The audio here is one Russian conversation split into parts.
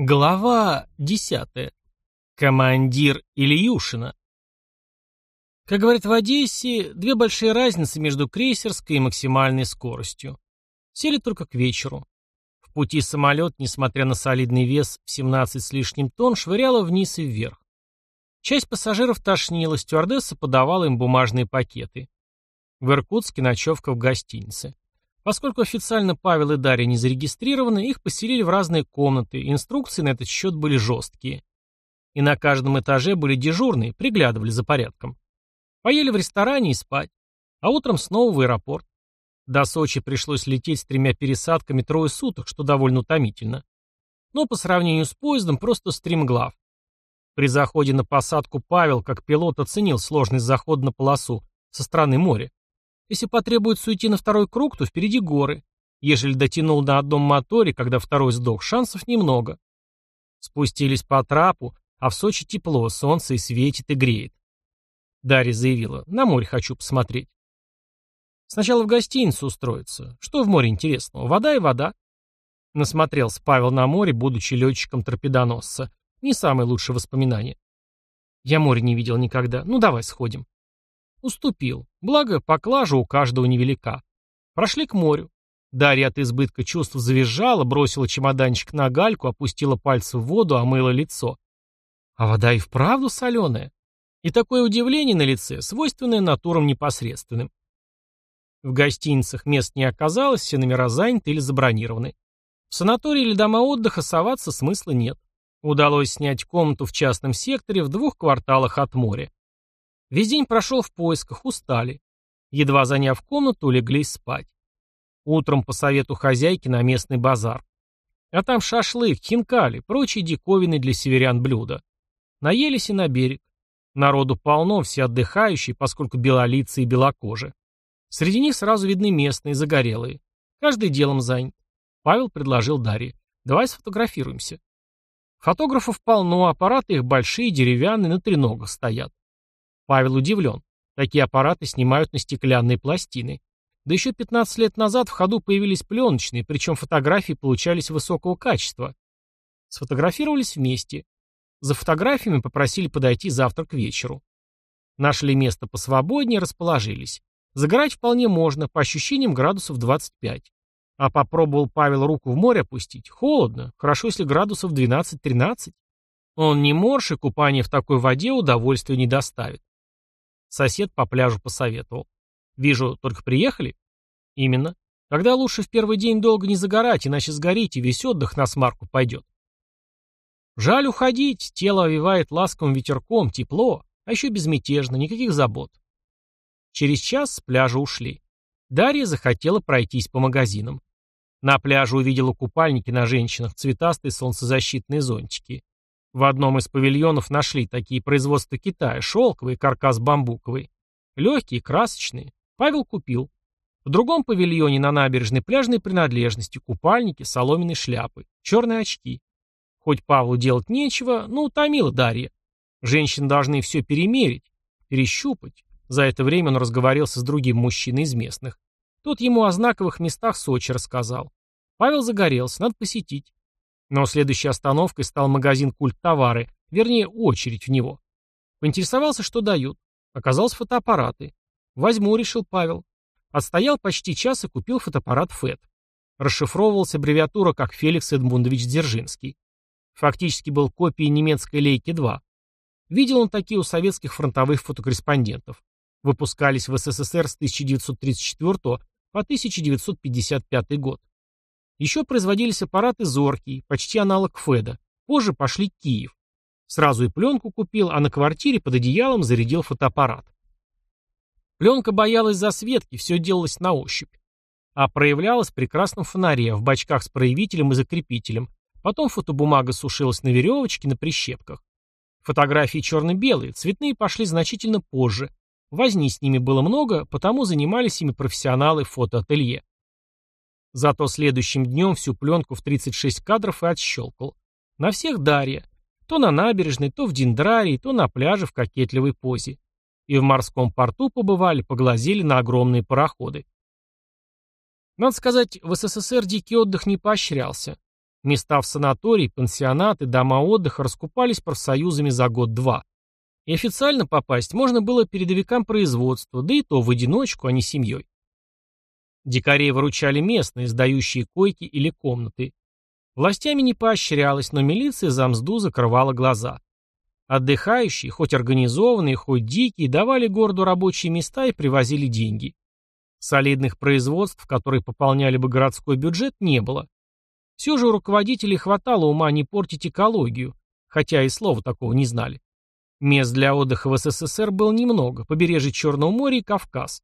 Глава 10. Командир Ильюшина. Как говорят в Одессе, две большие разницы между крейсерской и максимальной скоростью. Сели только к вечеру. В пути самолет, несмотря на солидный вес в 17 с лишним тонн, швыряло вниз и вверх. Часть пассажиров тошнила, стюардесса подавала им бумажные пакеты. В Иркутске ночевка в гостинице. Поскольку официально Павел и Дарья не зарегистрированы, их поселили в разные комнаты, инструкции на этот счет были жесткие. И на каждом этаже были дежурные, приглядывали за порядком. Поели в ресторане и спать. А утром снова в аэропорт. До Сочи пришлось лететь с тремя пересадками трое суток, что довольно утомительно. Но по сравнению с поездом просто стримглав. При заходе на посадку Павел, как пилот, оценил сложность захода на полосу со стороны моря. Если потребуется уйти на второй круг, то впереди горы. Ежели дотянул на одном моторе, когда второй сдох, шансов немного. Спустились по трапу, а в Сочи тепло, солнце и светит, и греет. Дарья заявила, на море хочу посмотреть. Сначала в гостиницу устроиться. Что в море интересного? Вода и вода. Насмотрелся Павел на море, будучи летчиком торпедоносца. Не самые лучшие воспоминания. Я море не видел никогда. Ну давай сходим. Уступил. Благо, поклажа у каждого невелика. Прошли к морю. Дарья от избытка чувств завизжала, бросила чемоданчик на гальку, опустила пальцы в воду, омыла лицо. А вода и вправду соленая. И такое удивление на лице, свойственное натурам непосредственным. В гостиницах мест не оказалось, все номера заняты или забронированы. В санатории или дома отдыха соваться смысла нет. Удалось снять комнату в частном секторе в двух кварталах от моря. Весь день прошел в поисках, устали. Едва заняв комнату, улеглись спать. Утром по совету хозяйки на местный базар. А там шашлык, хинкали, прочие диковины для северян блюда. Наелись и на берег. Народу полно, все отдыхающие, поскольку белолицы и белокожие. Среди них сразу видны местные, загорелые. Каждый делом занят. Павел предложил Дарье. Давай сфотографируемся. Фотографов полно, аппараты их большие, деревянные, на треногах стоят. Павел удивлен. Такие аппараты снимают на стеклянные пластины. Да еще 15 лет назад в ходу появились пленочные, причем фотографии получались высокого качества. Сфотографировались вместе. За фотографиями попросили подойти завтра к вечеру. Нашли место посвободнее, расположились. Загорать вполне можно, по ощущениям градусов 25. А попробовал Павел руку в море опустить. Холодно, хорошо, если градусов 12-13. Он не морж, и купание в такой воде удовольствия не доставит. Сосед по пляжу посоветовал. Вижу, только приехали? Именно. Когда лучше в первый день долго не загорать, иначе сгорите, весь отдых на смарку пойдет. Жаль уходить, тело овивает ласковым ветерком, тепло, а еще безмятежно, никаких забот. Через час с пляжа ушли. Дарья захотела пройтись по магазинам. На пляже увидела купальники на женщинах, цветастые солнцезащитные зонтики. В одном из павильонов нашли такие производства Китая, шелковый, каркас бамбуковый. Легкие, красочные. Павел купил. В другом павильоне на набережной пляжные принадлежности, купальники, соломенные шляпы, черные очки. Хоть Павлу делать нечего, но утомила Дарья. Женщины должны все перемерить, перещупать. За это время он разговорился с другим мужчиной из местных. Тот ему о знаковых местах Сочи рассказал. Павел загорелся, надо посетить. Но следующей остановкой стал магазин «Культ-товары», вернее, очередь в него. Поинтересовался, что дают. Оказалось фотоаппараты. Возьму, решил Павел. Отстоял почти час и купил фотоаппарат ФЭТ. Расшифровывалась аббревиатура как Феликс Эдмундович Дзержинский. Фактически был копией немецкой Лейки-2. Видел он такие у советских фронтовых фотокорреспондентов. Выпускались в СССР с 1934 по 1955 год. Еще производились аппараты «Зоркий», почти аналог «Феда». Позже пошли Киев. Сразу и пленку купил, а на квартире под одеялом зарядил фотоаппарат. Пленка боялась засветки, все делалось на ощупь. А проявлялась в прекрасном фонаре, в бачках с проявителем и закрепителем. Потом фотобумага сушилась на веревочке, на прищепках. Фотографии черно-белые, цветные пошли значительно позже. Возни с ними было много, потому занимались ими профессионалы фотоателье. Зато следующим днем всю пленку в 36 кадров и отщелкал. На всех Дарья. То на набережной, то в дендрарии, то на пляже в кокетливой позе. И в морском порту побывали, поглазели на огромные пароходы. Надо сказать, в СССР дикий отдых не поощрялся. Места в санатории, пансионаты, дома отдыха раскупались профсоюзами за год-два. И официально попасть можно было передовикам производства, да и то в одиночку, а не семьей. Дикарей выручали местные, сдающие койки или комнаты. Властями не поощрялось, но милиция за мзду закрывала глаза. Отдыхающие, хоть организованные, хоть дикие, давали городу рабочие места и привозили деньги. Солидных производств, которые пополняли бы городской бюджет, не было. Все же у руководителей хватало ума не портить экологию, хотя и слова такого не знали. Мест для отдыха в СССР было немного, побережье Черного моря и Кавказ.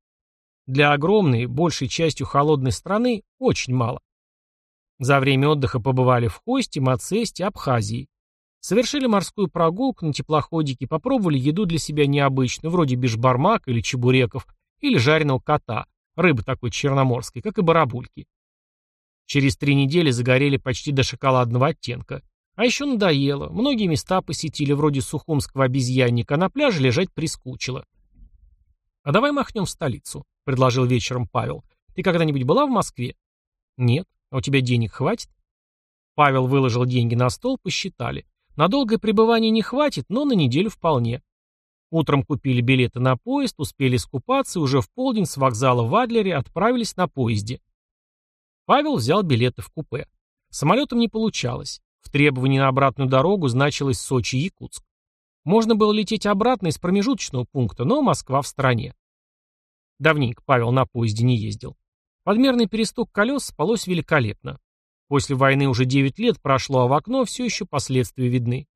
Для огромной, большей частью холодной страны, очень мало. За время отдыха побывали в Хосте, Мацесте, Абхазии. Совершили морскую прогулку на теплоходике, попробовали еду для себя необычную, вроде бишбармака или чебуреков, или жареного кота, рыбы такой черноморской, как и барабульки. Через три недели загорели почти до шоколадного оттенка. А еще надоело, многие места посетили, вроде Сухумского обезьянника, а на пляже лежать прискучило. «А давай махнем в столицу», — предложил вечером Павел. «Ты когда-нибудь была в Москве?» «Нет. А у тебя денег хватит?» Павел выложил деньги на стол, посчитали. На долгое пребывание не хватит, но на неделю вполне. Утром купили билеты на поезд, успели искупаться и уже в полдень с вокзала в Адлере отправились на поезде. Павел взял билеты в купе. Самолетом не получалось. В требовании на обратную дорогу значилось Сочи-Якутск. Можно было лететь обратно из промежуточного пункта, но Москва в стороне. Давненько Павел на поезде не ездил. Подмерный перестук колес спалось великолепно. После войны уже 9 лет прошло, а в окно все еще последствия видны.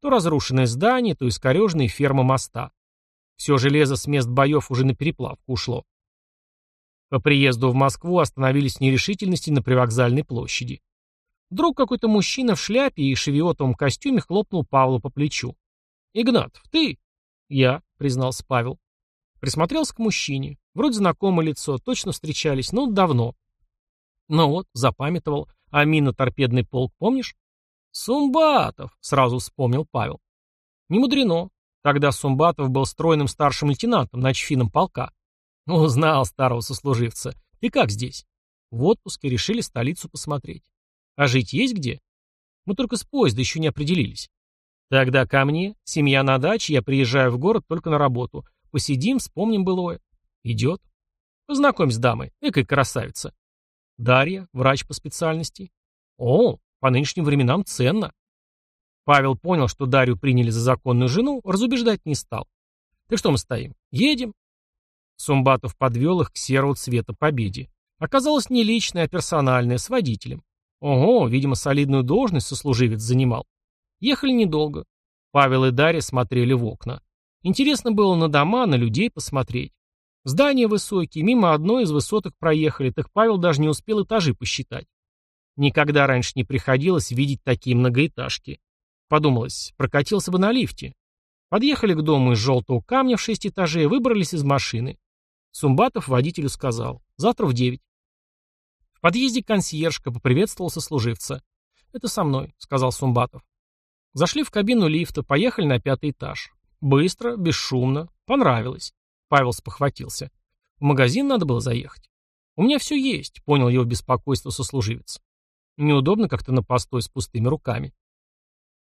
То разрушенное здание, то искореженные ферма моста. Все железо с мест боев уже на переплавку ушло. По приезду в Москву остановились в нерешительности на привокзальной площади. Вдруг какой-то мужчина в шляпе и шевиотовом костюме хлопнул Павла по плечу. «Игнатов, ты?» «Я», — признался Павел. Присмотрелся к мужчине. Вроде знакомое лицо, точно встречались, но давно. Ну вот, запамятовал. А минно-торпедный полк, помнишь? Сумбатов, сразу вспомнил Павел. Не мудрено. Тогда Сумбатов был стройным старшим лейтенантом, начфином полка. Узнал старого сослуживца. Ты как здесь? В отпуске решили столицу посмотреть. А жить есть где? Мы только с поезда еще не определились. Тогда ко мне, семья на даче, я приезжаю в город только на работу. Посидим, вспомним былое. Идет. Познакомь с дамой, экой красавица. Дарья, врач по специальности. О, по нынешним временам ценно. Павел понял, что Дарью приняли за законную жену, разубеждать не стал. Так что мы стоим? Едем? Сумбатов подвел их к серого цвета победе. Оказалось не личное, а персональное, с водителем. Ого, видимо, солидную должность сослуживец занимал. Ехали недолго. Павел и Дарья смотрели в окна. Интересно было на дома, на людей посмотреть. Здания высокие, мимо одной из высоток проехали, так Павел даже не успел этажи посчитать. Никогда раньше не приходилось видеть такие многоэтажки. Подумалось, прокатился бы на лифте. Подъехали к дому из желтого камня в шесть этажей, выбрались из машины. Сумбатов водителю сказал, завтра в девять. В подъезде консьержка поприветствовал сослуживца. «Это со мной», — сказал Сумбатов. Зашли в кабину лифта, поехали на пятый этаж. Быстро, бесшумно, понравилось. Павел спохватился. В магазин надо было заехать. У меня все есть, понял его беспокойство сослуживец. Неудобно как-то на постой с пустыми руками.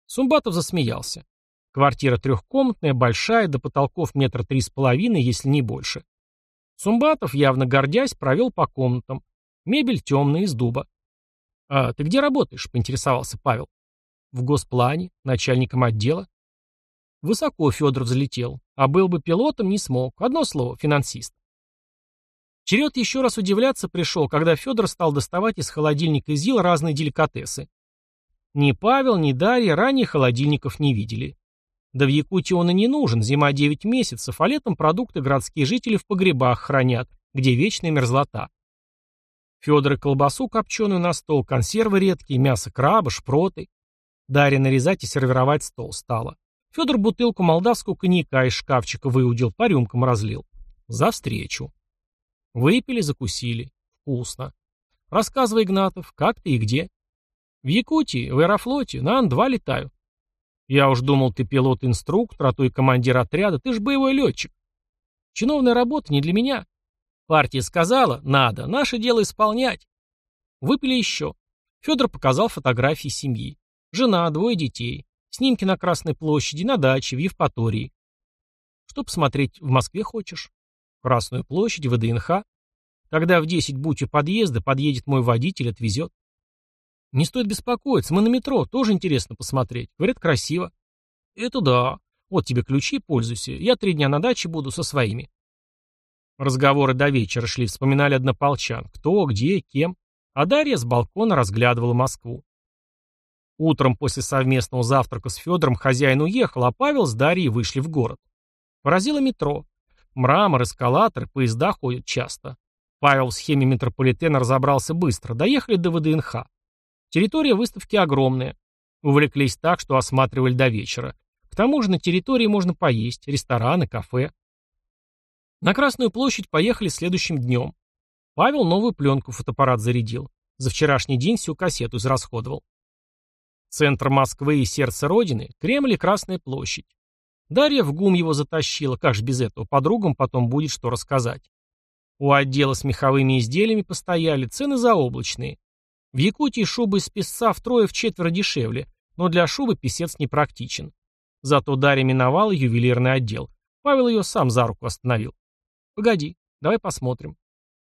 Сумбатов засмеялся. Квартира трехкомнатная, большая, до потолков метра три с половиной, если не больше. Сумбатов, явно гордясь, провел по комнатам. Мебель темная, из дуба. «А ты где работаешь?» — поинтересовался Павел. «В госплане, начальником отдела». Высоко Федор взлетел. А был бы пилотом, не смог. Одно слово – финансист. Черед еще раз удивляться пришел, когда Федор стал доставать из холодильника ЗИЛ разные деликатесы. Ни Павел, ни Дарья ранее холодильников не видели. Да в Якутии он и не нужен, зима 9 месяцев, а летом продукты городские жители в погребах хранят, где вечная мерзлота. Федор и колбасу копченую на стол, консервы редкие, мясо краба, шпроты. Дарья нарезать и сервировать стол стала. Федор бутылку молдавского коньяка из шкафчика выудил, по рюмкам разлил. За встречу. Выпили, закусили. Вкусно. Рассказывай, Игнатов, как ты и где? В Якутии, в Аэрофлоте, на Ан-2 летаю. Я уж думал, ты пилот-инструктор, а то и командир отряда, ты ж боевой летчик. Чиновная работа не для меня. Партия сказала, надо, наше дело исполнять. Выпили еще. Федор показал фотографии семьи. Жена, двое детей. Снимки на Красной площади, на даче, в Евпатории. Что посмотреть в Москве хочешь? Красную площадь, ВДНХ. Когда в 10 будь у подъезда, подъедет мой водитель, отвезет. Не стоит беспокоиться, мы на метро, тоже интересно посмотреть. Говорят, красиво. Это да. Вот тебе ключи, пользуйся. Я три дня на даче буду со своими. Разговоры до вечера шли, вспоминали однополчан. Кто, где, кем. А Дарья с балкона разглядывала Москву. Утром после совместного завтрака с Федором хозяин уехал, а Павел с Дарьей вышли в город. Поразило метро. Мрамор, эскалаторы, поезда ходят часто. Павел в схеме метрополитена разобрался быстро. Доехали до ВДНХ. Территория выставки огромная. Увлеклись так, что осматривали до вечера. К тому же на территории можно поесть, рестораны, кафе. На Красную площадь поехали следующим днем. Павел новую пленку фотоаппарат зарядил. За вчерашний день всю кассету израсходовал. Центр Москвы и сердце Родины – Кремль и Красная площадь. Дарья в ГУМ его затащила, как же без этого, подругам потом будет что рассказать. У отдела с меховыми изделиями постояли, цены заоблачные. В Якутии шубы из песца втрое-вчетверо дешевле, но для шубы песец не практичен. Зато Дарья миновала ювелирный отдел. Павел ее сам за руку остановил. «Погоди, давай посмотрим.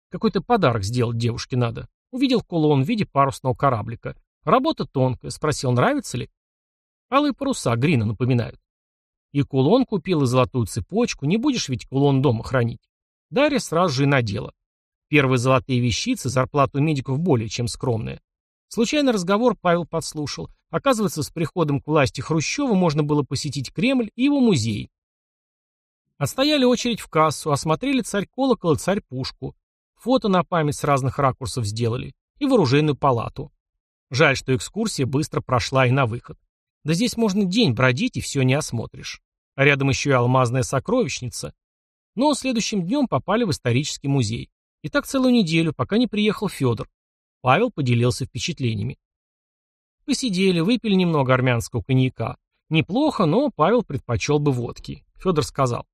Какой-то подарок сделать девушке надо. Увидел кулон в виде парусного кораблика. Работа тонкая. Спросил, нравится ли? Алые паруса Грина напоминают. И кулон купил, и золотую цепочку. Не будешь ведь кулон дома хранить. Дарья сразу же и надела. Первые золотые вещицы, зарплата у медиков более чем скромная. Случайный разговор Павел подслушал. Оказывается, с приходом к власти Хрущева можно было посетить Кремль и его музей. Отстояли очередь в кассу, осмотрели царь-колокол и царь-пушку. Фото на память с разных ракурсов сделали. И вооруженную палату. Жаль, что экскурсия быстро прошла и на выход. Да здесь можно день бродить и все не осмотришь. А рядом еще и алмазная сокровищница. Но следующим днем попали в исторический музей. И так целую неделю, пока не приехал Федор. Павел поделился впечатлениями. Посидели, выпили немного армянского коньяка. Неплохо, но Павел предпочел бы водки. Федор сказал.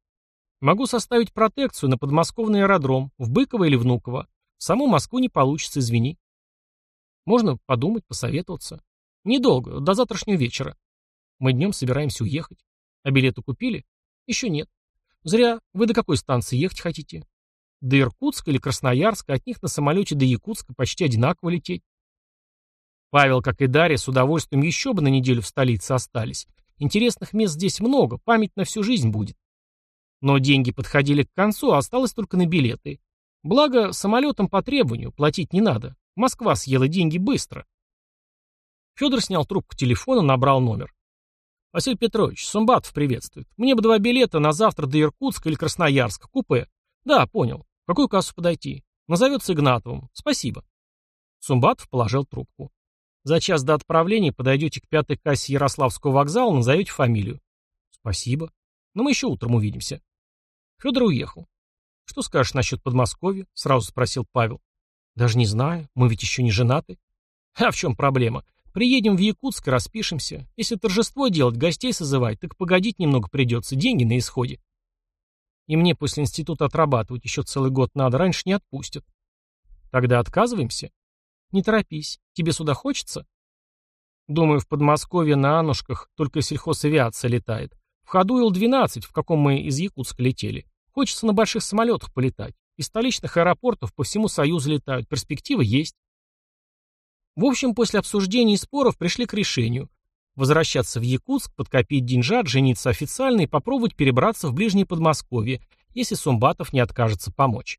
Могу составить протекцию на подмосковный аэродром, в Быково или Внуково. В саму Москву не получится, извини. Можно подумать, посоветоваться. Недолго, до завтрашнего вечера. Мы днем собираемся уехать. А билеты купили? Еще нет. Зря. Вы до какой станции ехать хотите? До Иркутска или Красноярска, от них на самолете до Якутска почти одинаково лететь. Павел, как и Дарья, с удовольствием еще бы на неделю в столице остались. Интересных мест здесь много, память на всю жизнь будет. Но деньги подходили к концу, а осталось только на билеты. Благо, самолетом по требованию, платить не надо. Москва съела деньги быстро. Федор снял трубку телефона, набрал номер. «Василий Петрович, Сумбатов приветствует. Мне бы два билета на завтра до Иркутска или Красноярска, купе. Да, понял. В какую кассу подойти? Назовется Игнатовым. Спасибо». Сумбатов положил трубку. «За час до отправления подойдете к пятой кассе Ярославского вокзала, назовете фамилию». «Спасибо. Но мы еще утром увидимся». Федор уехал. «Что скажешь насчет Подмосковья?» — сразу спросил Павел. Даже не знаю, мы ведь еще не женаты. А в чем проблема? Приедем в Якутск и распишемся. Если торжество делать, гостей созывать, так погодить немного придется, деньги на исходе. И мне после института отрабатывать еще целый год надо, раньше не отпустят. Тогда отказываемся? Не торопись. Тебе сюда хочется? Думаю, в Подмосковье на Анушках только сельхозавиация летает. В ходу Ил-12, в каком мы из Якутска летели. Хочется на больших самолетах полетать. Из столичных аэропортов по всему Союзу летают, перспектива есть. В общем, после обсуждений и споров пришли к решению. Возвращаться в Якутск, подкопить деньжат, жениться официально и попробовать перебраться в ближнее Подмосковье, если Сумбатов не откажется помочь.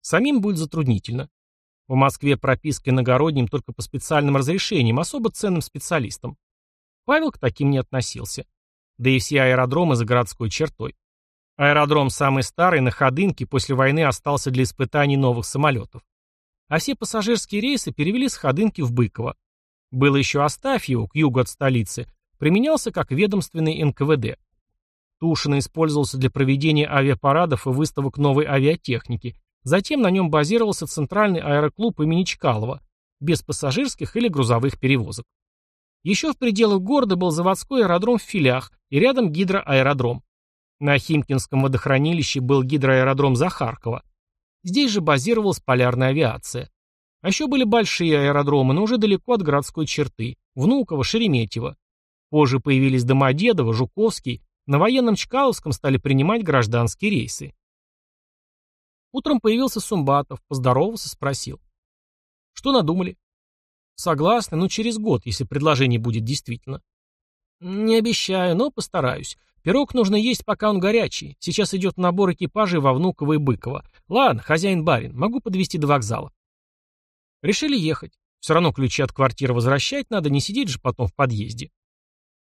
Самим будет затруднительно. В Москве прописка иногородним только по специальным разрешениям, особо ценным специалистам. Павел к таким не относился. Да и все аэродромы за городской чертой. Аэродром самый старый, на Ходынке, после войны остался для испытаний новых самолетов. А все пассажирские рейсы перевели с Ходынки в Быково. Было еще Астафьево, к югу от столицы, применялся как ведомственный НКВД. Тушино использовался для проведения авиапарадов и выставок новой авиатехники. Затем на нем базировался центральный аэроклуб имени Чкалова, без пассажирских или грузовых перевозок. Еще в пределах города был заводской аэродром в Филях и рядом гидроаэродром. На Химкинском водохранилище был гидроаэродром Захаркова. Здесь же базировалась полярная авиация. А еще были большие аэродромы, но уже далеко от городской черты. Внуково, Шереметьево. Позже появились Домодедово, Жуковский. На военном Чкаловском стали принимать гражданские рейсы. Утром появился Сумбатов, поздоровался, спросил. Что надумали? Согласны, но через год, если предложение будет действительно. Не обещаю, но постараюсь. Пирог нужно есть, пока он горячий. Сейчас идет набор экипажей во Внуково и Быково. Ладно, хозяин-барин, могу подвезти до вокзала. Решили ехать. Все равно ключи от квартиры возвращать надо, не сидеть же потом в подъезде.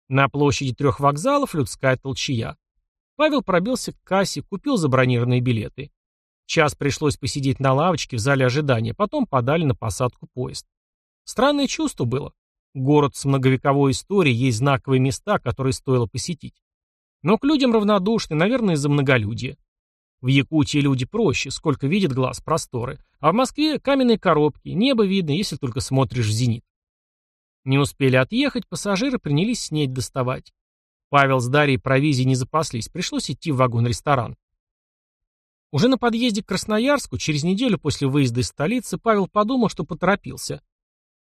На площади трех вокзалов людская толчья. Павел пробился к кассе, купил забронированные билеты. Час пришлось посидеть на лавочке в зале ожидания, потом подали на посадку поезд. Странное чувство было. Город с многовековой историей, есть знаковые места, которые стоило посетить. Но к людям равнодушны, наверное, из-за многолюдия. В Якутии люди проще, сколько видит глаз, просторы. А в Москве каменные коробки, небо видно, если только смотришь в зенит. Не успели отъехать, пассажиры принялись снеть доставать. Павел с Дарьей провизией не запаслись, пришлось идти в вагон-ресторан. Уже на подъезде к Красноярску, через неделю после выезда из столицы, Павел подумал, что поторопился.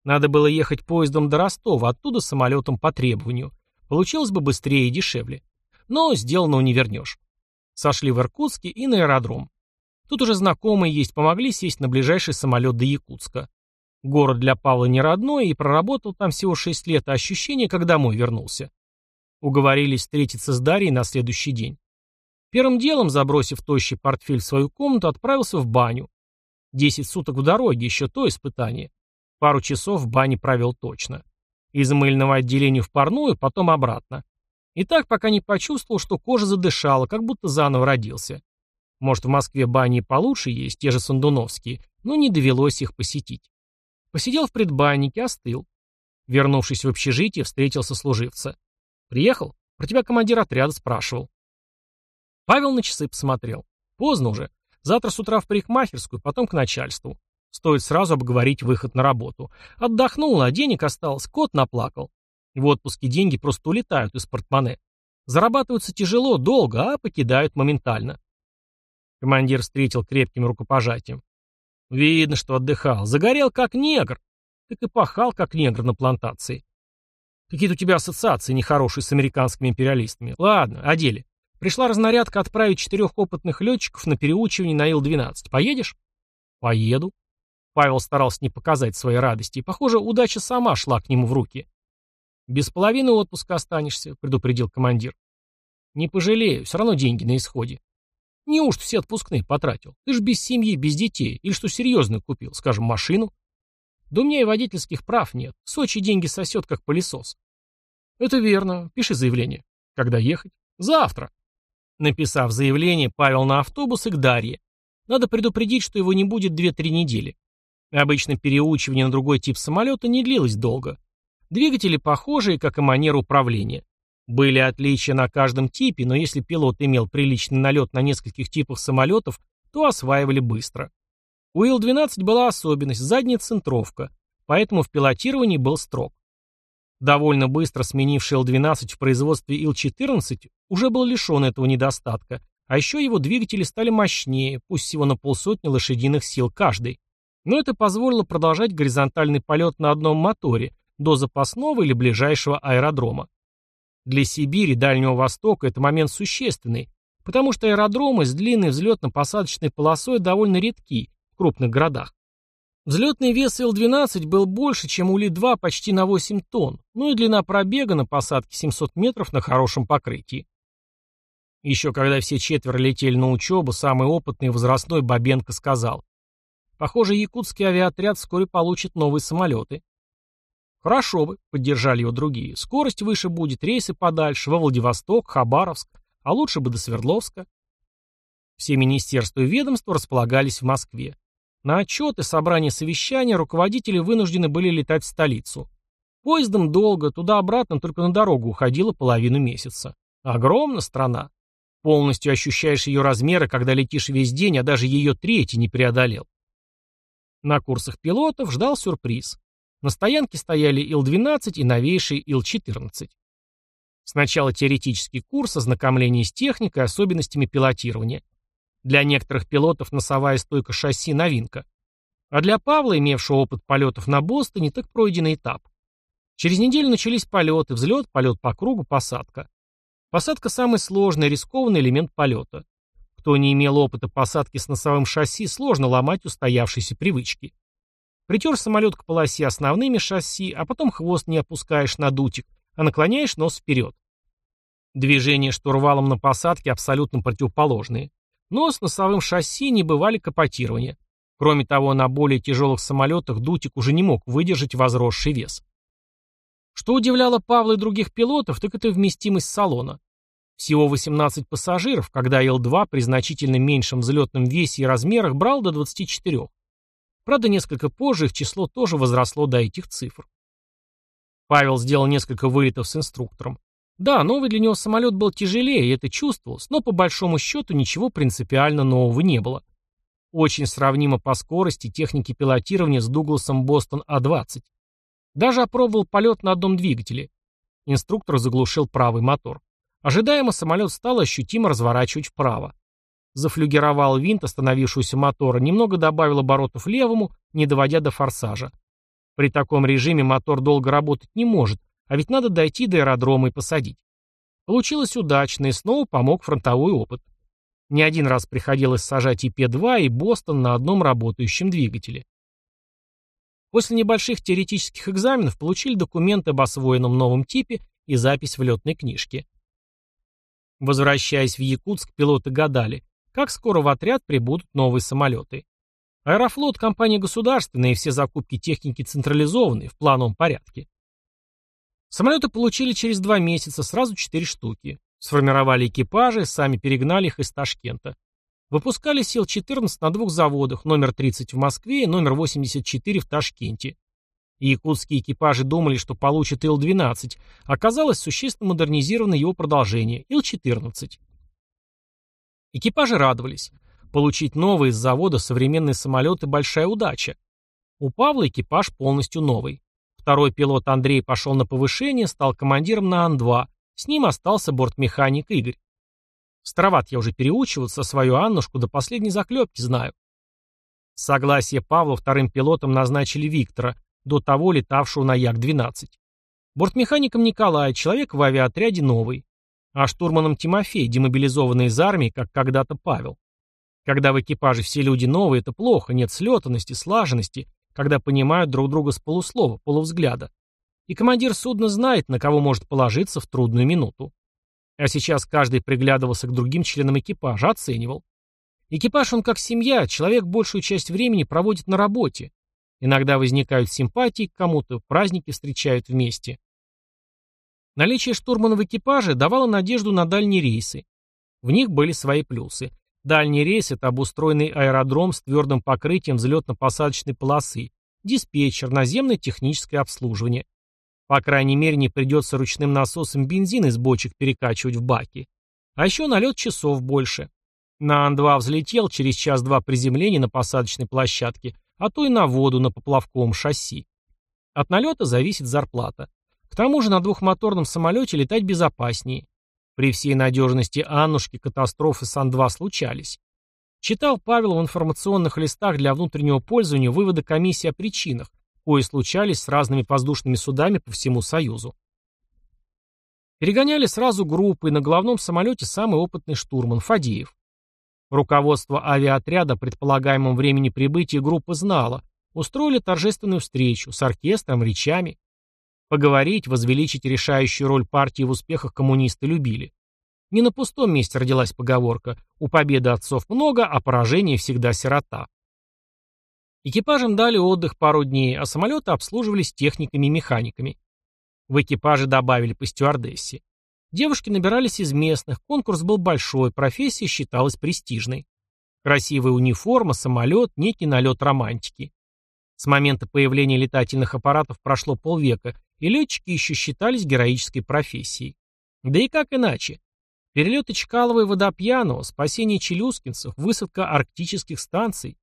Надо было ехать поездом до Ростова, оттуда самолетом по требованию. Получилось бы быстрее и дешевле. Но сделанного не вернешь. Сошли в Иркутске и на аэродром. Тут уже знакомые есть, помогли сесть на ближайший самолет до Якутска. Город для Павла не родной, и проработал там всего шесть лет, а ощущение, как домой вернулся. Уговорились встретиться с Дарьей на следующий день. Первым делом, забросив тощий портфель в свою комнату, отправился в баню. Десять суток в дороге, еще то испытание. Пару часов в бане провел точно. Из мыльного отделения в парную, потом обратно. И так, пока не почувствовал, что кожа задышала, как будто заново родился. Может, в Москве бани получше есть, те же сандуновские, но не довелось их посетить. Посидел в предбаннике, остыл. Вернувшись в общежитие, встретился служивца. «Приехал? Про тебя командир отряда спрашивал». Павел на часы посмотрел. Поздно уже. Завтра с утра в парикмахерскую, потом к начальству. Стоит сразу обговорить выход на работу. Отдохнул, а денег осталось, кот наплакал. В отпуске деньги просто улетают из портмоне. Зарабатываются тяжело, долго, а покидают моментально. Командир встретил крепким рукопожатием. Видно, что отдыхал. Загорел, как негр. Так и пахал, как негр на плантации. Какие-то у тебя ассоциации нехорошие с американскими империалистами. Ладно, о деле. Пришла разнарядка отправить четырех опытных летчиков на переучивание на Ил-12. Поедешь? Поеду. Павел старался не показать своей радости, похоже, удача сама шла к нему в руки. «Без половины отпуска останешься», — предупредил командир. «Не пожалею, все равно деньги на исходе». Неужто все отпускные потратил? Ты ж без семьи, без детей. Или что серьезное купил, скажем, машину? Да у меня и водительских прав нет. Сочи деньги сосет, как пылесос. Это верно. Пиши заявление. Когда ехать? Завтра. Написав заявление, Павел на автобус и к Дарье. Надо предупредить, что его не будет 2-3 недели. Обычно переучивание на другой тип самолета не длилось долго. Двигатели похожие, как и манера управления. Были отличия на каждом типе, но если пилот имел приличный налет на нескольких типах самолетов, то осваивали быстро. У Ил-12 была особенность – задняя центровка, поэтому в пилотировании был строг. Довольно быстро сменивший Ил-12 в производстве Ил-14 уже был лишен этого недостатка, а еще его двигатели стали мощнее, пусть всего на полсотни лошадиных сил каждый. Но это позволило продолжать горизонтальный полет на одном моторе до запасного или ближайшего аэродрома. Для Сибири и Дальнего Востока это момент существенный, потому что аэродромы с длинной взлетно-посадочной полосой довольно редки в крупных городах. Взлетный вес Ил-12 был больше, чем у Ли-2 почти на 8 тонн, ну и длина пробега на посадке 700 метров на хорошем покрытии. Еще когда все четверо летели на учебу, самый опытный возрастной Бабенко сказал, «Похоже, якутский авиаотряд вскоре получит новые самолеты. Хорошо бы, поддержали его другие. Скорость выше будет, рейсы подальше, во Владивосток, Хабаровск, а лучше бы до Свердловска. Все министерства и ведомства располагались в Москве. На отчеты, собрания совещания руководители вынуждены были летать в столицу. Поездом долго, туда-обратно только на дорогу уходило половину месяца. Огромна страна. Полностью ощущаешь ее размеры, когда летишь весь день, а даже ее третий не преодолел. На курсах пилотов ждал сюрприз. На стоянке стояли Ил-12 и новейший Ил-14. Сначала теоретический курс, ознакомление с техникой, особенностями пилотирования. Для некоторых пилотов носовая стойка шасси – новинка. А для Павла, имевшего опыт полетов на Бостоне, так пройденный этап. Через неделю начались полеты, взлет, полет по кругу, посадка. Посадка – самый сложный, рискованный элемент полета. Кто не имел опыта посадки с носовым шасси, сложно ломать устоявшиеся привычки. Притер самолет к полосе основными шасси, а потом хвост не опускаешь на дутик, а наклоняешь нос вперед. Движения штурвалом на посадке абсолютно противоположные. Но с носовым шасси не бывали капотирования. Кроме того, на более тяжелых самолетах дутик уже не мог выдержать возросший вес. Что удивляло Павла и других пилотов, так это вместимость салона. Всего 18 пассажиров, когда Ил-2 при значительно меньшем взлетном весе и размерах брал до 24. Правда, несколько позже их число тоже возросло до этих цифр. Павел сделал несколько вылетов с инструктором. Да, новый для него самолет был тяжелее, и это чувствовалось, но по большому счету ничего принципиально нового не было. Очень сравнимо по скорости техники пилотирования с Дугласом Бостон А-20. Даже опробовал полет на одном двигателе. Инструктор заглушил правый мотор. Ожидаемо самолет стал ощутимо разворачивать вправо. Зафлюгировал винт остановившегося мотора, немного добавил оборотов левому, не доводя до форсажа. При таком режиме мотор долго работать не может, а ведь надо дойти до аэродрома и посадить. Получилось удачно, и снова помог фронтовой опыт. Не один раз приходилось сажать и П-2, и Бостон на одном работающем двигателе. После небольших теоретических экзаменов получили документы об освоенном новом типе и запись в летной книжке. Возвращаясь в Якутск, пилоты гадали, как скоро в отряд прибудут новые самолеты. Аэрофлот – компания государственная, и все закупки техники централизованы, в плановом порядке. Самолеты получили через два месяца, сразу четыре штуки. Сформировали экипажи, сами перегнали их из Ташкента. Выпускали сил 14 на двух заводах, номер 30 в Москве и номер 84 в Ташкенте. Якутские экипажи думали, что получат Ил-12. Оказалось существенно модернизировано его продолжение – Ил-14. Экипажи радовались. Получить новый из завода современные самолеты – большая удача. У Павла экипаж полностью новый. Второй пилот Андрей пошел на повышение, стал командиром на Ан-2. С ним остался бортмеханик Игорь. Староват я уже переучиваться, свою Аннушку до последней заклепки знаю. Согласие Павла вторым пилотом назначили Виктора, до того летавшего на Як-12. Бортмехаником Николай, человек в авиаотряде новый. А штурманом Тимофей, демобилизованный из армии, как когда-то Павел. Когда в экипаже все люди новые, это плохо, нет слетанности, слаженности, когда понимают друг друга с полуслова, полувзгляда. И командир судна знает, на кого может положиться в трудную минуту. А сейчас каждый приглядывался к другим членам экипажа, оценивал. Экипаж он как семья, человек большую часть времени проводит на работе. Иногда возникают симпатии к кому-то, праздники встречают вместе. Наличие штурмана в экипаже давало надежду на дальние рейсы. В них были свои плюсы. Дальний рейс – это обустроенный аэродром с твердым покрытием взлетно-посадочной полосы, диспетчер, наземное техническое обслуживание. По крайней мере, не придется ручным насосом бензин из бочек перекачивать в баки. А еще налет часов больше. На Ан-2 взлетел через час-два приземления на посадочной площадке, а то и на воду на поплавковом шасси. От налета зависит зарплата. К тому же на двухмоторном самолете летать безопаснее. При всей надежности Аннушки катастрофы с Ан-2 случались. Читал Павел в информационных листах для внутреннего пользования выводы комиссии о причинах, кои случались с разными воздушными судами по всему Союзу. Перегоняли сразу группы, и на главном самолете самый опытный штурман Фадеев. Руководство авиаотряда предполагаемом времени прибытия группы знало, устроили торжественную встречу с оркестром, речами. Поговорить, возвеличить решающую роль партии в успехах коммунисты любили. Не на пустом месте родилась поговорка «У победы отцов много, а поражение всегда сирота». Экипажам дали отдых пару дней, а самолеты обслуживались техниками и механиками. В экипаже добавили по стюардессе. Девушки набирались из местных, конкурс был большой, профессия считалась престижной. Красивая униформа, самолет, некий налет романтики. С момента появления летательных аппаратов прошло полвека, и летчики еще считались героической профессией. Да и как иначе? Перелеты Чкалова и Водопьянова, спасение челюскинцев, высадка арктических станций,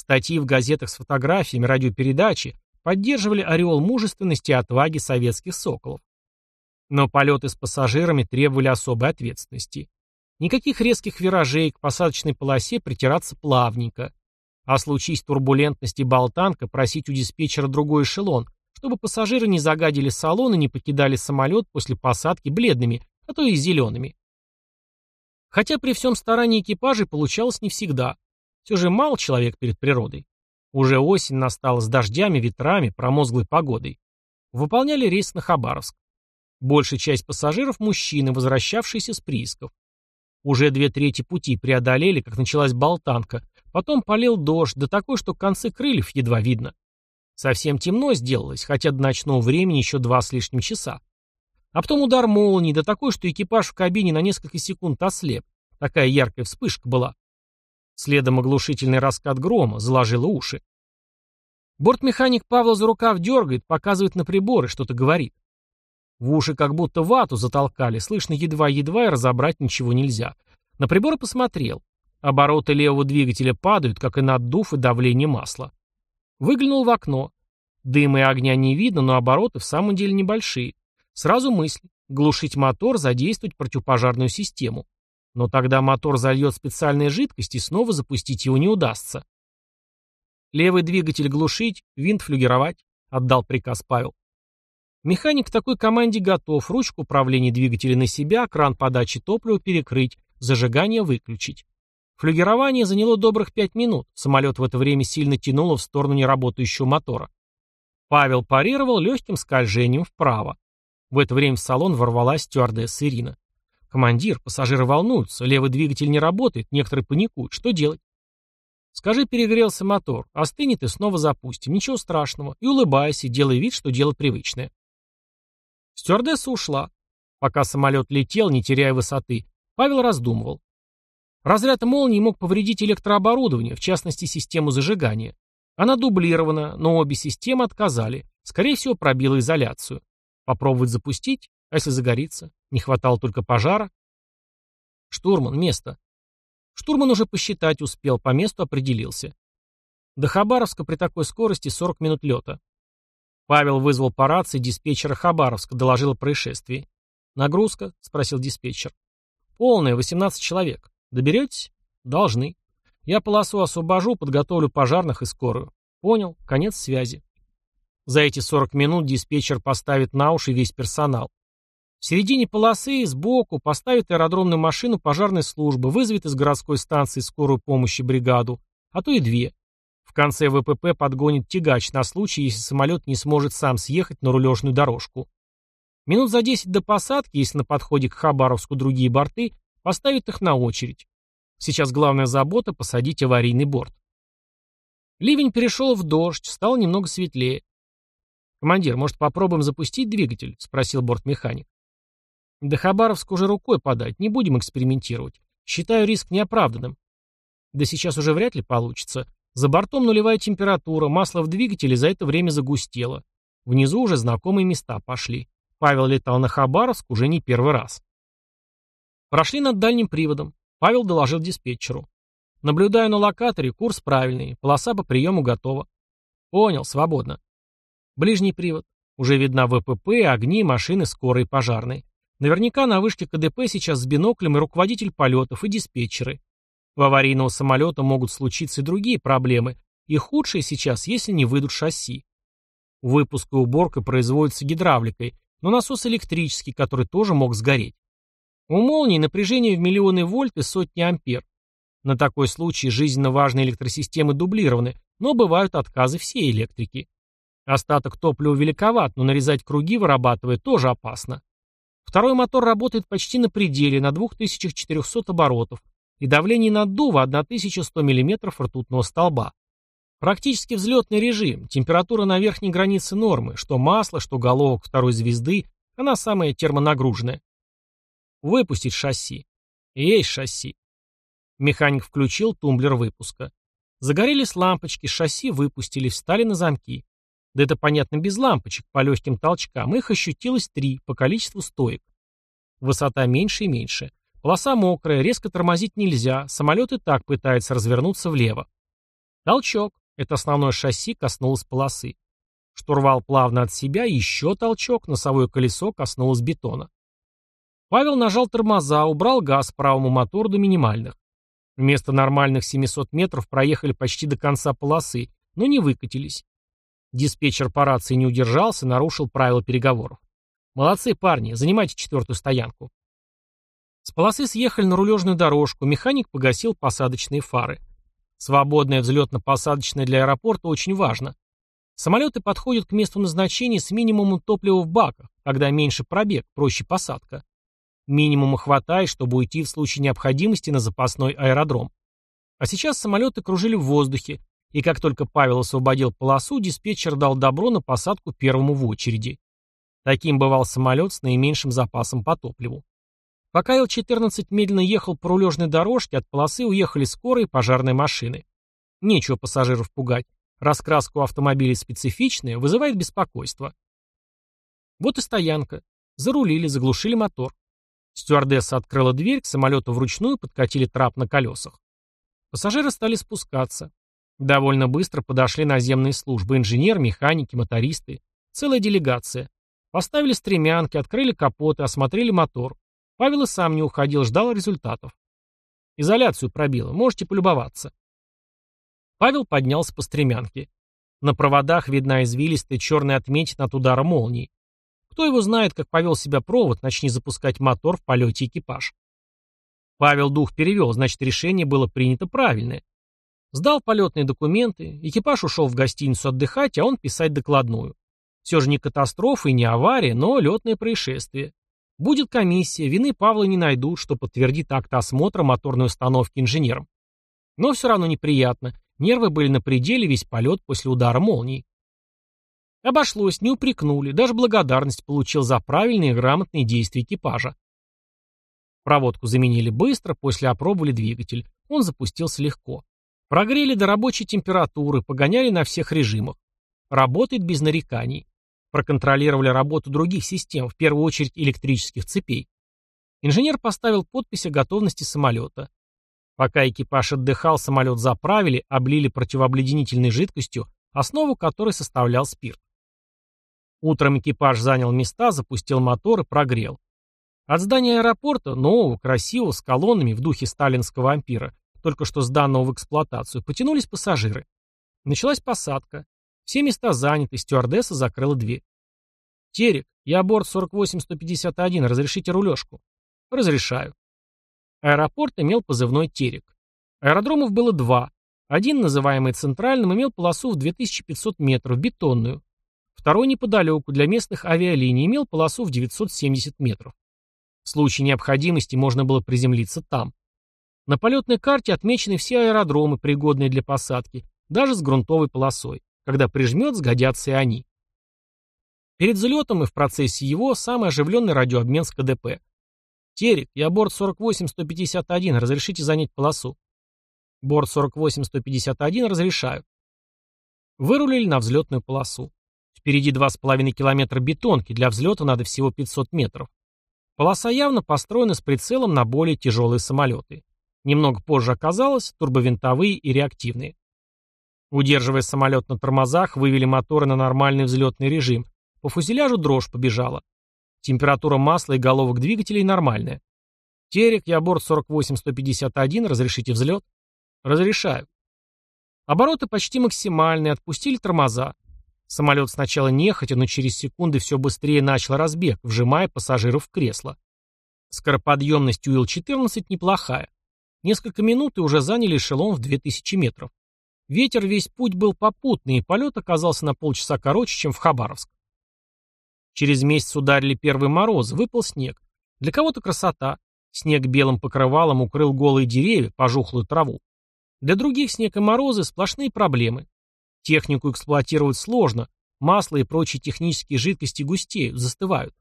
Статьи в газетах с фотографиями, радиопередачи поддерживали ореол мужественности и отваги советских соколов. Но полеты с пассажирами требовали особой ответственности. Никаких резких виражей к посадочной полосе притираться плавненько. А случись турбулентности болтанка, просить у диспетчера другой эшелон, чтобы пассажиры не загадили салон и не покидали самолет после посадки бледными, а то и зелеными. Хотя при всем старании экипажей получалось не всегда. Все же мал человек перед природой. Уже осень настала с дождями, ветрами, промозглой погодой. Выполняли рейс на Хабаровск. Большая часть пассажиров – мужчины, возвращавшиеся с приисков. Уже две трети пути преодолели, как началась болтанка. Потом полил дождь, да такой, что концы крыльев едва видно. Совсем темно сделалось, хотя до ночного времени еще два с лишним часа. А потом удар молнии, да такой, что экипаж в кабине на несколько секунд ослеп. Такая яркая вспышка была. Следом оглушительный раскат грома, заложило уши. Бортмеханик Павла за рукав дергает, показывает на приборы, что-то говорит. В уши как будто вату затолкали, слышно едва-едва и разобрать ничего нельзя. На приборы посмотрел. Обороты левого двигателя падают, как и наддув и давление масла. Выглянул в окно. Дыма и огня не видно, но обороты в самом деле небольшие. Сразу мысль. Глушить мотор, задействовать противопожарную систему. Но тогда мотор зальет специальной жидкость, и снова запустить его не удастся. «Левый двигатель глушить, винт флюгировать», — отдал приказ Павел. Механик к такой команде готов, ручку управления двигателя на себя, кран подачи топлива перекрыть, зажигание выключить. Флюгирование заняло добрых пять минут, самолет в это время сильно тянуло в сторону неработающего мотора. Павел парировал легким скольжением вправо. В это время в салон ворвалась стюардесса Ирина. «Командир, пассажиры волнуются, левый двигатель не работает, некоторые паникуют. Что делать?» «Скажи, перегрелся мотор, остынет и снова запустим, ничего страшного, и улыбайся, делай вид, что дело привычное». Стюардесса ушла. Пока самолет летел, не теряя высоты, Павел раздумывал. Разряд молнии мог повредить электрооборудование, в частности систему зажигания. Она дублирована, но обе системы отказали. Скорее всего, пробила изоляцию. Попробовать запустить? А если загорится? Не хватало только пожара? Штурман, место. Штурман уже посчитать успел, по месту определился. До Хабаровска при такой скорости 40 минут лета. Павел вызвал по рации диспетчера Хабаровска, доложил о происшествии. «Нагрузка?» — спросил диспетчер. «Полная, 18 человек. Доберетесь? Должны. Я полосу освобожу, подготовлю пожарных и скорую. Понял. Конец связи. За эти 40 минут диспетчер поставит на уши весь персонал. В середине полосы, сбоку, поставит аэродромную машину пожарной службы, вызовет из городской станции скорую помощь и бригаду, а то и две. В конце ВПП подгонит тягач на случай, если самолет не сможет сам съехать на рулежную дорожку. Минут за 10 до посадки, если на подходе к Хабаровску другие борты, Поставит их на очередь. Сейчас главная забота — посадить аварийный борт. Ливень перешел в дождь, стало немного светлее. «Командир, может, попробуем запустить двигатель?» — спросил бортмеханик. «До Хабаровска уже рукой подать, не будем экспериментировать. Считаю риск неоправданным». «Да сейчас уже вряд ли получится. За бортом нулевая температура, масло в двигателе за это время загустело. Внизу уже знакомые места пошли. Павел летал на Хабаровск уже не первый раз». Прошли над дальним приводом. Павел доложил диспетчеру. Наблюдаю на локаторе, курс правильный, полоса по приему готова. Понял, свободно. Ближний привод. Уже видна ВПП, огни, машины скорой пожарной. Наверняка на вышке КДП сейчас с биноклем и руководитель полетов, и диспетчеры. У аварийного самолета могут случиться и другие проблемы, и худшие сейчас, если не выйдут шасси. Выпуск и уборка производится гидравликой, но насос электрический, который тоже мог сгореть. У молнии напряжение в миллионы вольт и сотни ампер. На такой случай жизненно важные электросистемы дублированы, но бывают отказы всей электрики. Остаток топлива великоват, но нарезать круги, вырабатывая, тоже опасно. Второй мотор работает почти на пределе, на 2400 оборотов, и давление наддува 1100 мм ртутного столба. Практически взлетный режим, температура на верхней границе нормы, что масло, что головок второй звезды, она самая термонагруженная. Выпустить шасси. Есть шасси. Механик включил тумблер выпуска. Загорелись лампочки, шасси выпустили, встали на замки. Да это понятно без лампочек, по легким толчкам. Их ощутилось три, по количеству стоек. Высота меньше и меньше. Полоса мокрая, резко тормозить нельзя, самолет и так пытается развернуться влево. Толчок. Это основное шасси коснулось полосы. Штурвал плавно от себя, еще толчок, носовое колесо коснулось бетона. Павел нажал тормоза, убрал газ правому мотору до минимальных. Вместо нормальных 700 метров проехали почти до конца полосы, но не выкатились. Диспетчер по рации не удержался, нарушил правила переговоров. «Молодцы, парни, занимайте четвертую стоянку». С полосы съехали на рулежную дорожку, механик погасил посадочные фары. Свободное взлетно-посадочное для аэропорта очень важно. Самолеты подходят к месту назначения с минимумом топлива в баках, когда меньше пробег, проще посадка. Минимума хватает, чтобы уйти в случае необходимости на запасной аэродром. А сейчас самолеты кружили в воздухе, и как только Павел освободил полосу, диспетчер дал добро на посадку первому в очереди. Таким бывал самолет с наименьшим запасом по топливу. Пока Ил-14 медленно ехал по рулежной дорожке, от полосы уехали скорые пожарные машины. Нечего пассажиров пугать. Раскраска у автомобиля специфичная, вызывает беспокойство. Вот и стоянка. Зарулили, заглушили мотор. Стюардесса открыла дверь, к самолету вручную подкатили трап на колесах. Пассажиры стали спускаться. Довольно быстро подошли наземные службы, инженер, механики, мотористы. Целая делегация. Поставили стремянки, открыли капоты, осмотрели мотор. Павел и сам не уходил, ждал результатов. Изоляцию пробило, можете полюбоваться. Павел поднялся по стремянке. На проводах видна извилистая черная отметина от удара молнии. Кто его знает, как повел себя провод, начни запускать мотор в полете экипаж. Павел дух перевел, значит, решение было принято правильное. Сдал полетные документы, экипаж ушел в гостиницу отдыхать, а он писать докладную. Все же не катастрофа и не авария, но летное происшествие. Будет комиссия, вины Павла не найдут, что подтвердит акт осмотра моторной установки инженером. Но все равно неприятно. Нервы были на пределе весь полет после удара молнии. Обошлось, не упрекнули, даже благодарность получил за правильные и грамотные действия экипажа. Проводку заменили быстро, после опробовали двигатель. Он запустился легко. Прогрели до рабочей температуры, погоняли на всех режимах. Работает без нареканий. Проконтролировали работу других систем, в первую очередь электрических цепей. Инженер поставил подпись о готовности самолета. Пока экипаж отдыхал, самолет заправили, облили противообледенительной жидкостью, основу которой составлял спирт. Утром экипаж занял места, запустил мотор и прогрел. От здания аэропорта, нового, красивого, с колоннами в духе сталинского ампира, только что сданного в эксплуатацию, потянулись пассажиры. Началась посадка. Все места заняты, стюардесса закрыла дверь. «Терек, я борт 48151, разрешите рулежку?» «Разрешаю». Аэропорт имел позывной «Терек». Аэродромов было два. Один, называемый центральным, имел полосу в 2500 метров, бетонную. Второй неподалеку, для местных авиалиний, имел полосу в 970 метров. В случае необходимости можно было приземлиться там. На полетной карте отмечены все аэродромы, пригодные для посадки, даже с грунтовой полосой. Когда прижмет, сгодятся и они. Перед взлетом и в процессе его самый оживленный радиообмен с КДП. «Терек, я борт 48151, разрешите занять полосу?» «Борт 48151, разрешаю». Вырулили на взлетную полосу. Впереди 2,5 километра бетонки, для взлета надо всего 500 метров. Полоса явно построена с прицелом на более тяжелые самолеты. Немного позже оказалось турбовинтовые и реактивные. Удерживая самолет на тормозах, вывели моторы на нормальный взлетный режим. По фюзеляжу дрожь побежала. Температура масла и головок двигателей нормальная. Терек, я борт 48151, разрешите взлет? Разрешаю. Обороты почти максимальные, отпустили тормоза. Самолет сначала нехотя, но через секунды все быстрее начал разбег, вжимая пассажиров в кресло. Скороподъемность у Ил-14 неплохая. Несколько минут и уже заняли эшелон в 2000 метров. Ветер весь путь был попутный, и полет оказался на полчаса короче, чем в Хабаровск. Через месяц ударили первые морозы, выпал снег. Для кого-то красота. Снег белым покрывалом укрыл голые деревья, пожухлую траву. Для других снег и морозы – сплошные проблемы. Технику эксплуатировать сложно, масло и прочие технические жидкости густеют, застывают.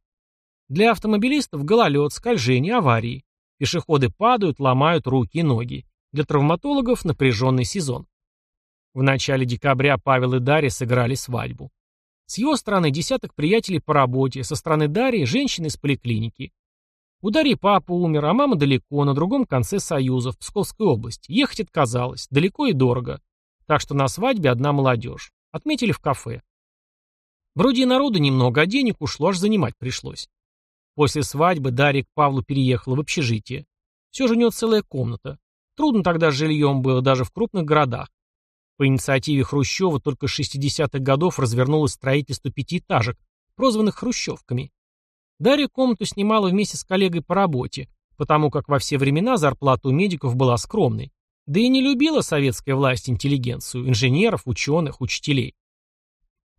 Для автомобилистов гололед, скольжение, аварии. Пешеходы падают, ломают руки и ноги. Для травматологов напряженный сезон. В начале декабря Павел и Дарья сыграли свадьбу. С его стороны десяток приятелей по работе, со стороны Дарьи – женщины из поликлиники. У Дарьи папа умер, а мама далеко, на другом конце Союза, в Псковской области. Ехать отказалась, далеко и дорого. Так что на свадьбе одна молодежь. Отметили в кафе. Вроде и народу немного, а денег ушло, аж занимать пришлось. После свадьбы Дарья к Павлу переехала в общежитие. Все же у него целая комната. Трудно тогда с жильем было даже в крупных городах. По инициативе Хрущева только с 60-х годов развернулось строительство пятиэтажек, прозванных хрущевками. Дарья комнату снимала вместе с коллегой по работе, потому как во все времена зарплата у медиков была скромной. Да и не любила советская власть интеллигенцию, инженеров, ученых, учителей.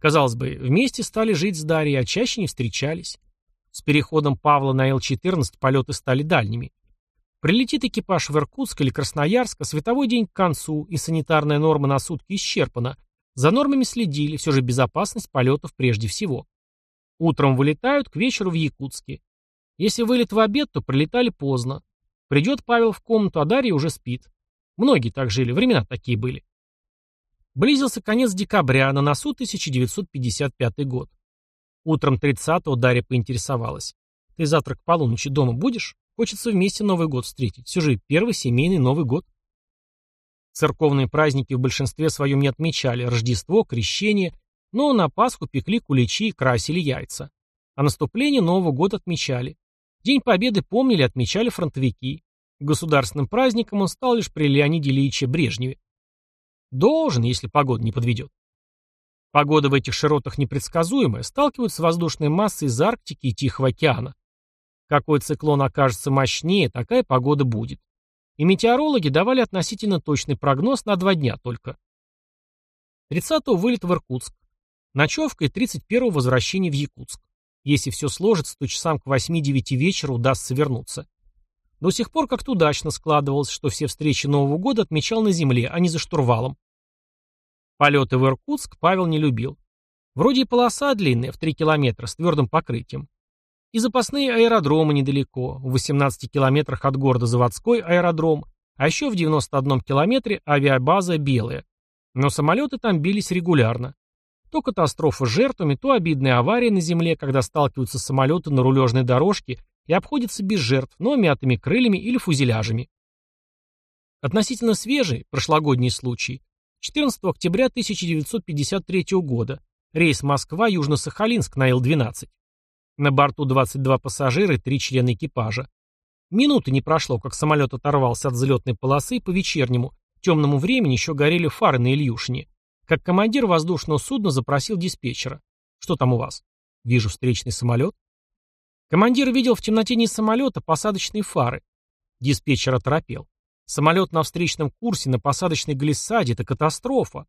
Казалось бы, вместе стали жить с Дарьей, а чаще не встречались. С переходом Павла на Л-14 полеты стали дальними. Прилетит экипаж в Иркутск или Красноярск, а световой день к концу, и санитарная норма на сутки исчерпана. За нормами следили, все же безопасность полетов прежде всего. Утром вылетают, к вечеру в Якутске. Если вылет в обед, то прилетали поздно. Придет Павел в комнату, а Дарья уже спит. Многие так жили, времена такие были. Близился конец декабря, на носу 1955 год. Утром 30-го Дарья поинтересовалась. «Ты завтра к полуночи дома будешь?» Хочется вместе Новый год встретить. Все же первый семейный Новый год. Церковные праздники в большинстве своем не отмечали. Рождество, крещение. Но на Пасху пекли куличи и красили яйца. А наступление Нового года отмечали. День Победы помнили отмечали фронтовики. Государственным праздником он стал лишь при Леониде Ильиче Брежневе. Должен, если погода не подведет. Погода в этих широтах непредсказуемая, сталкиваются воздушные массы из Арктики и Тихого океана. Какой циклон окажется мощнее, такая погода будет. И метеорологи давали относительно точный прогноз на два дня только. 30-го вылет в Иркутск. Ночевка и 31-го возвращение в Якутск. Если все сложится, то часам к 8-9 вечера удастся вернуться. До сих пор как-то удачно складывалось, что все встречи Нового года отмечал на земле, а не за штурвалом. Полеты в Иркутск Павел не любил. Вроде и полоса длинная, в 3 километра, с твердым покрытием. И запасные аэродромы недалеко, в 18 километрах от города заводской аэродром, а еще в 91 километре авиабаза «Белая». Но самолеты там бились регулярно. То катастрофа с жертвами, то обидная авария на земле, когда сталкиваются самолеты на рулежной дорожке и обходятся без жертв, но мятыми крыльями или фузеляжами. Относительно свежий, прошлогодний случай, 14 октября 1953 года, рейс Москва-Южно-Сахалинск на Л-12. На борту 22 пассажира и 3 члена экипажа. Минуты не прошло, как самолет оторвался от взлетной полосы по вечернему, темному времени еще горели фары на Ильюшине. Как командир воздушного судна запросил диспетчера. «Что там у вас?» «Вижу встречный самолет». Командир видел в темноте не самолета, посадочные фары. Диспетчер оторопел. Самолет на встречном курсе на посадочной глиссаде — это катастрофа.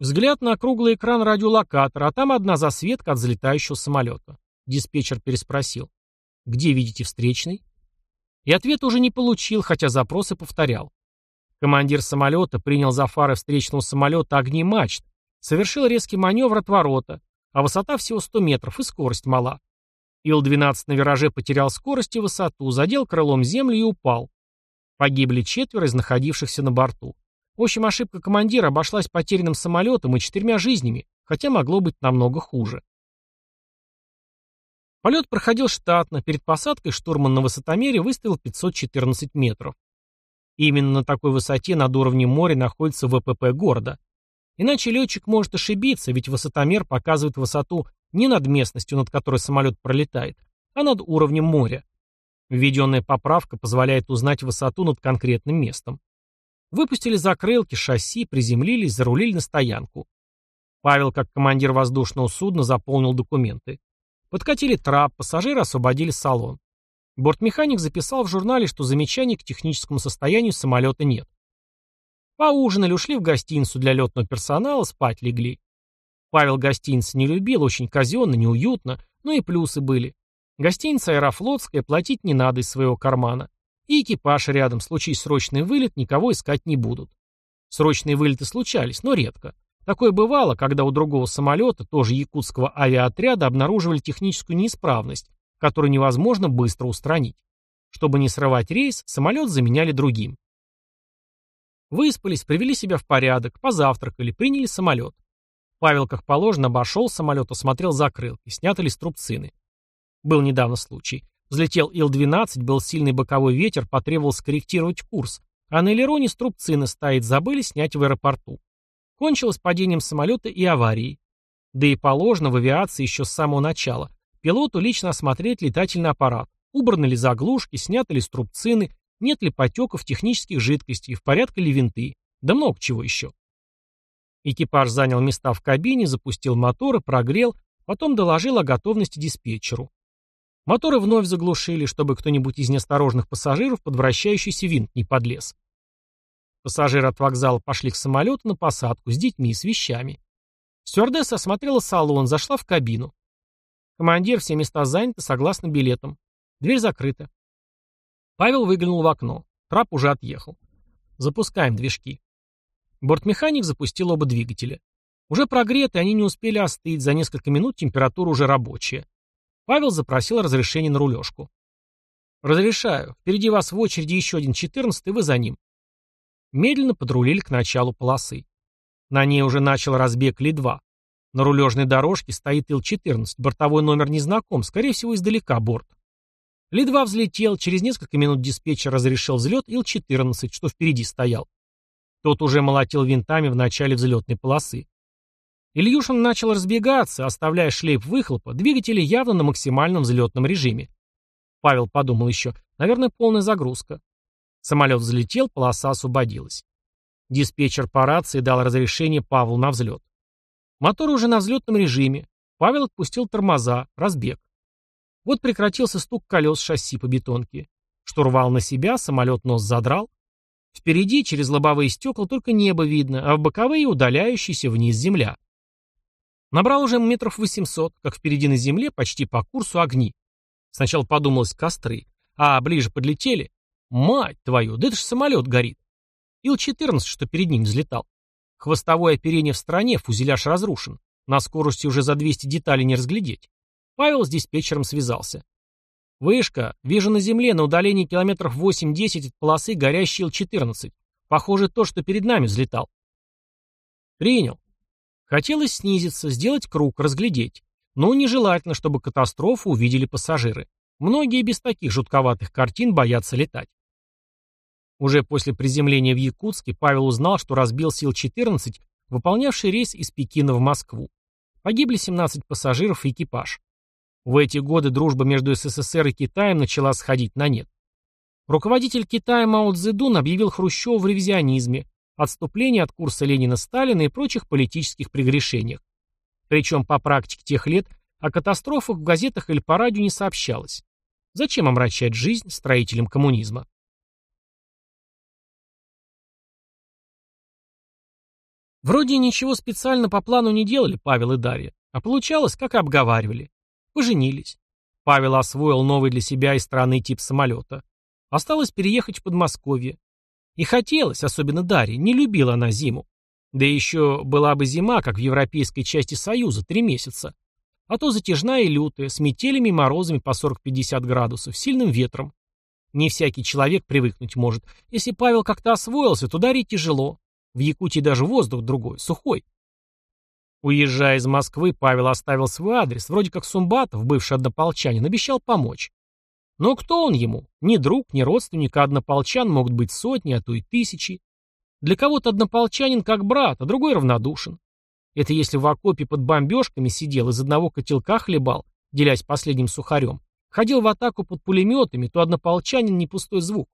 Взгляд на круглый экран радиолокатора, а там одна засветка от взлетающего самолета. Диспетчер переспросил. «Где видите встречный?» И ответ уже не получил, хотя запросы повторял. Командир самолета принял за фары встречного самолета огни мачт, совершил резкий маневр от ворота, а высота всего 100 метров и скорость мала. Ил-12 на вираже потерял скорость и высоту, задел крылом землю и упал. Погибли четверо из находившихся на борту. В общем, ошибка командира обошлась потерянным самолетом и четырьмя жизнями, хотя могло быть намного хуже. Полет проходил штатно, перед посадкой штурман на высотомере выставил 514 метров. Именно на такой высоте над уровнем моря находится ВПП города. Иначе летчик может ошибиться, ведь высотомер показывает высоту не над местностью, над которой самолет пролетает, а над уровнем моря. Введенная поправка позволяет узнать высоту над конкретным местом. Выпустили закрылки, шасси, приземлились, зарулили на стоянку. Павел, как командир воздушного судна, заполнил документы. Подкатили трап, пассажиры освободили салон. Бортмеханик записал в журнале, что замечаний к техническому состоянию самолета нет. Поужинали, ушли в гостиницу для летного персонала, спать легли. Павел гостиницы не любил, очень казенно, неуютно, но и плюсы были. Гостиница аэрофлотская, платить не надо из своего кармана. И экипаж рядом, случись срочный вылет, никого искать не будут. Срочные вылеты случались, но редко. Такое бывало, когда у другого самолета, тоже якутского авиаотряда, обнаруживали техническую неисправность, которую невозможно быстро устранить. Чтобы не срывать рейс, самолет заменяли другим. Выспались, привели себя в порядок, позавтракали, приняли самолет. Павел, как положено, обошел самолет, осмотрел закрылки, сняты ли струбцины. Был недавно случай. Взлетел Ил-12, был сильный боковой ветер, потребовал скорректировать курс, а на элероне струбцины стоит, забыли снять в аэропорту. Кончилось падением самолета и аварией. Да и положено в авиации еще с самого начала. Пилоту лично осмотреть летательный аппарат. Убраны ли заглушки, сняты ли струбцины, нет ли потеков технических жидкостей, в порядке ли винты, да много чего еще. Экипаж занял места в кабине, запустил моторы, прогрел, потом доложил о готовности диспетчеру. Моторы вновь заглушили, чтобы кто-нибудь из неосторожных пассажиров под вращающийся винт не подлез. Пассажиры от вокзала пошли к самолету на посадку с детьми и с вещами. Стюардесса осмотрела салон, зашла в кабину. Командир, все места заняты согласно билетам. Дверь закрыта. Павел выглянул в окно. Трап уже отъехал. Запускаем движки. Бортмеханик запустил оба двигателя. Уже прогреты, они не успели остыть, за несколько минут температура уже рабочая. Павел запросил разрешение на рулежку. «Разрешаю. Впереди вас в очереди еще один четырнадцатый, вы за ним». Медленно подрулили к началу полосы. На ней уже начал разбег Ли-2. На рулежной дорожке стоит Ил-14, бортовой номер не знаком, скорее всего, издалека борт. Ли-2 взлетел, через несколько минут диспетчер разрешил взлет Ил-14, что впереди стоял. Тот уже молотил винтами в начале взлетной полосы. Ильюшин начал разбегаться, оставляя шлейф выхлопа, двигатели явно на максимальном взлетном режиме. Павел подумал еще, наверное, полная загрузка. Самолет взлетел, полоса освободилась. Диспетчер по рации дал разрешение Павлу на взлет. Мотор уже на взлетном режиме. Павел отпустил тормоза, разбег. Вот прекратился стук колес шасси по бетонке. Штурвал на себя, самолет нос задрал. Впереди, через лобовые стекла, только небо видно, а в боковые удаляющийся вниз земля. Набрал уже метров 800, как впереди на земле, почти по курсу огни. Сначала подумалось костры, а ближе подлетели. Мать твою, да это ж самолет горит. Ил-14, что перед ним взлетал. Хвостовое оперение в стороне, фузеляж разрушен. На скорости уже за 200 деталей не разглядеть. Павел с диспетчером связался. «Вышка, вижу на земле на удалении километров 8-10 от полосы горящий Ил-14. Похоже, то, что перед нами взлетал». «Принял. Хотелось снизиться, сделать круг, разглядеть. Но нежелательно, чтобы катастрофу увидели пассажиры. Многие без таких жутковатых картин боятся летать. Уже после приземления в Якутске Павел узнал, что разбил Сил-14, выполнявший рейс из Пекина в Москву. Погибли 17 пассажиров и экипаж. В эти годы дружба между СССР и Китаем начала сходить на нет. Руководитель Китая Мао Цзэдун объявил Хрущеву в ревизионизме, отступлении от курса Ленина-Сталина и прочих политических прегрешениях. Причем по практике тех лет о катастрофах в газетах или по радио не сообщалось. Зачем омрачать жизнь строителям коммунизма? Вроде ничего специально по плану не делали Павел и Дарья, а получалось, как и обговаривали. Поженились. Павел освоил новый для себя и странный тип самолета. Осталось переехать в Подмосковье. И хотелось, особенно Дарье, не любила она зиму. Да еще была бы зима, как в европейской части Союза, три месяца. А то затяжная и лютая, с метелями и морозами по 40-50 градусов, сильным ветром. Не всякий человек привыкнуть может. Если Павел как-то освоился, то дарить тяжело. В Якутии даже воздух другой, сухой. Уезжая из Москвы, Павел оставил свой адрес, вроде как Сумбатов, бывший однополчанин, обещал помочь. Но кто он ему? Ни друг, ни родственник, а однополчан могут быть сотни, а то и тысячи. Для кого-то однополчанин как брат, а другой равнодушен. Это если в окопе под бомбежками сидел, из одного котелка хлебал, делясь последним сухарем, ходил в атаку под пулеметами, то однополчанин не пустой звук.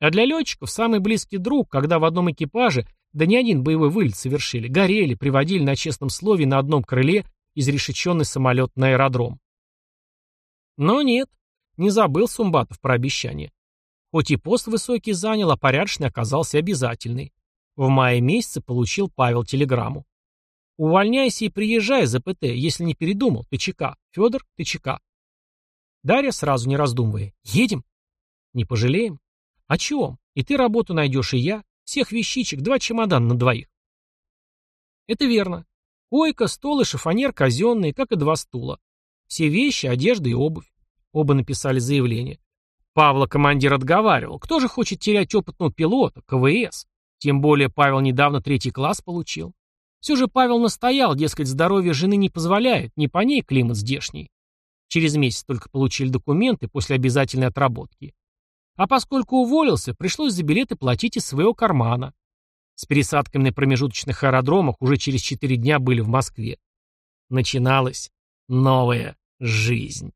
А для летчиков самый близкий друг, когда в одном экипаже, да не один боевой вылет совершили, горели, приводили на честном слове на одном крыле изрешеченный самолет на аэродром. Но нет, не забыл Сумбатов про обещание. Хоть и пост высокий занял, а порядочный оказался обязательный. В мае месяце получил Павел телеграмму. «Увольняйся и приезжай за ПТ, если не передумал. ТЧК. Федор, ТЧК». Дарья, сразу не раздумывая. «Едем?» «Не пожалеем?» «О чем? И ты работу найдешь, и я. Всех вещичек, два чемодана на двоих». Это верно. Койка, стол и шифонер казенные, как и два стула. Все вещи, одежда и обувь. Оба написали заявление. Павла командир отговаривал. Кто же хочет терять опытного пилота, КВС? Тем более Павел недавно третий класс получил. Все же Павел настоял, дескать, здоровье жены не позволяет, не по ней климат здешний. Через месяц только получили документы после обязательной отработки. А поскольку уволился, пришлось за билеты платить из своего кармана. С пересадками на промежуточных аэродромах уже через четыре дня были в Москве. Начиналась новая жизнь.